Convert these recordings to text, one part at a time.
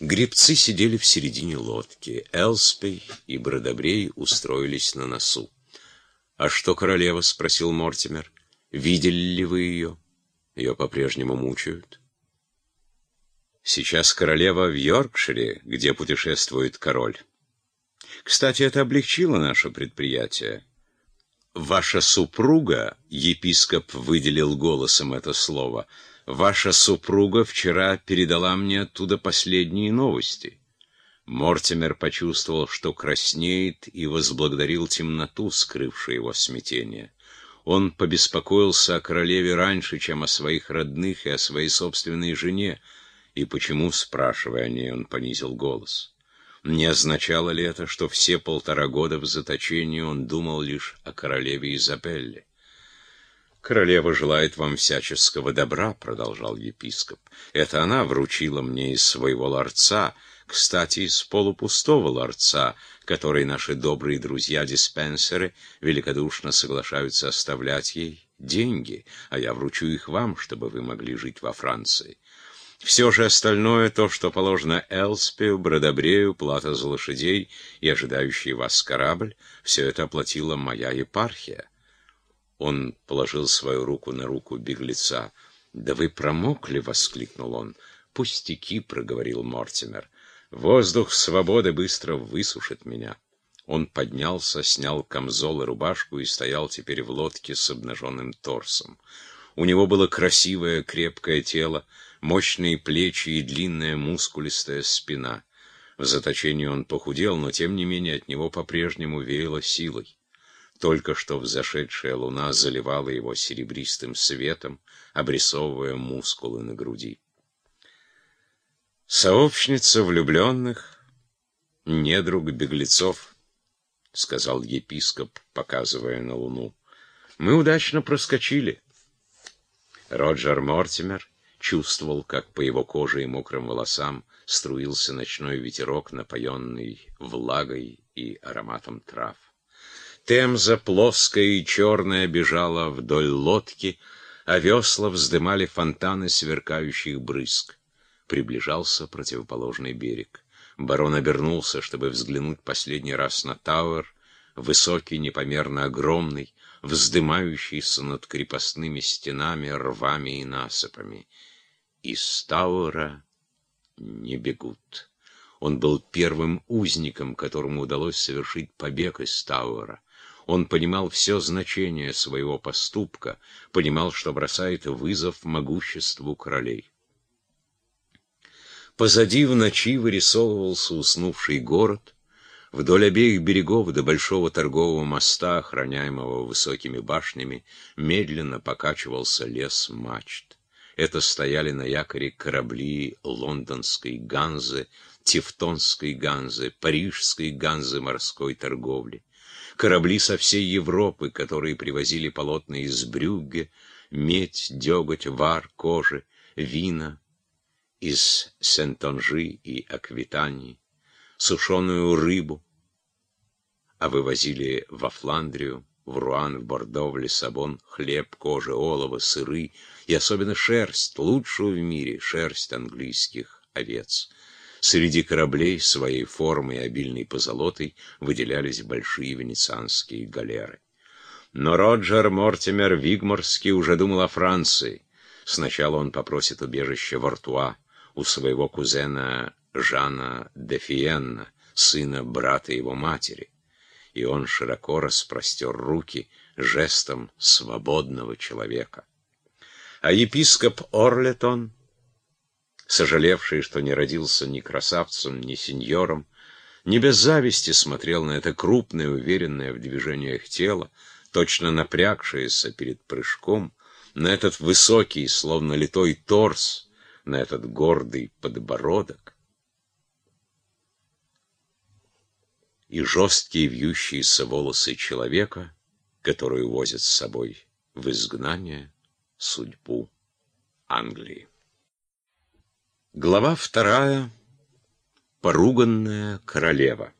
Гребцы сидели в середине лодки. Элспей и Бродобрей устроились на носу. «А что королева?» — спросил Мортимер. «Видели ли вы ее? Ее по-прежнему мучают?» «Сейчас королева в Йоркшире, где путешествует король. Кстати, это облегчило наше предприятие. Ваша супруга, епископ выделил голосом это слово, ваша супруга вчера передала мне оттуда последние новости. Мортимер почувствовал, что краснеет, и возблагодарил темноту, скрывшую его смятение. Он побеспокоился о королеве раньше, чем о своих родных и о своей собственной жене, и почему, спрашивая о ней, он понизил голос. Не означало ли это, что все полтора года в заточении он думал лишь о королеве Изабелле? «Королева желает вам всяческого добра», — продолжал епископ. «Это она вручила мне из своего ларца, кстати, из полупустого ларца, который наши добрые друзья-диспенсеры великодушно соглашаются оставлять ей деньги, а я вручу их вам, чтобы вы могли жить во Франции. Все же остальное, то, что положено Элспию, Бродобрею, плата за лошадей и ожидающий вас корабль, все это оплатила моя епархия. Он положил свою руку на руку беглеца. «Да вы промокли!» — воскликнул он. «Пустяки!» — проговорил Мортимер. «Воздух свободы быстро высушит меня». Он поднялся, снял камзол и рубашку и стоял теперь в лодке с обнаженным торсом. У него было красивое крепкое тело, мощные плечи и длинная мускулистая спина. В заточении он похудел, но тем не менее от него по-прежнему веяло силой. Только что взошедшая луна заливала его серебристым светом, обрисовывая мускулы на груди. «Сообщница влюбленных, недруг беглецов», — сказал епископ, показывая на луну. «Мы удачно проскочили». Роджер Мортимер чувствовал, как по его коже и мокрым волосам струился ночной ветерок, напоенный влагой и ароматом трав. Темза, плоская и черная, бежала вдоль лодки, а весла вздымали фонтаны сверкающих брызг. Приближался противоположный берег. Барон обернулся, чтобы взглянуть последний раз на Тауэр, высокий, непомерно огромный, вздымающийся над крепостными стенами, рвами и насыпами. Из Тауэра не бегут. Он был первым узником, которому удалось совершить побег из Тауэра. Он понимал все значение своего поступка, понимал, что бросает вызов могуществу королей. Позади в ночи вырисовывался уснувший город, Вдоль обеих берегов до большого торгового моста, охраняемого высокими башнями, медленно покачивался лес мачт. Это стояли на якоре корабли лондонской ганзы, тевтонской ганзы, парижской ганзы морской торговли. Корабли со всей Европы, которые привозили полотна из Брюгге, медь, деготь, вар, кожи, вина из Сент-Онжи и Аквитании сушеную рыбу, а вывозили во Фландрию, в Руан, в Бордо, в Лиссабон хлеб, кожа, олово, сыры и особенно шерсть, лучшую в мире шерсть английских овец. Среди кораблей своей формой и обильной позолотой выделялись большие венецианские галеры. Но Роджер Мортимер Вигморский уже думал о Франции. Сначала он попросит убежище в Артуа у своего кузена Жана де Фиенна, сына брата его матери, и он широко распростер руки жестом свободного человека. А епископ Орлетон, сожалевший, что не родился ни красавцем, ни сеньором, не без зависти смотрел на это крупное, уверенное в движениях тело, точно напрягшееся перед прыжком, на этот высокий, словно литой торс, на этот гордый подбородок. и жесткие вьющиеся волосы человека, который увозит с собой в изгнание судьбу Англии. Глава вторая. Поруганная королева.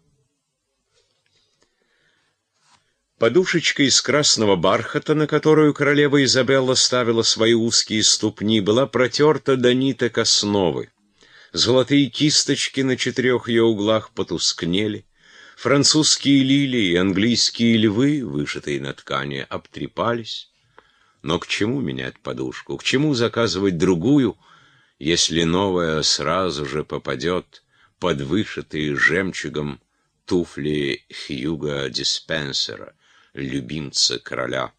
Подушечка из красного бархата, на которую королева Изабелла ставила свои узкие ступни, была протерта до ниток основы. Золотые кисточки на четырех ее углах потускнели. Французские лилии и английские львы, вышитые на ткани, обтрепались. Но к чему менять подушку? К чему заказывать другую, если новая сразу же попадет под вышитые жемчугом туфли Хьюга Диспенсера, любимца короля?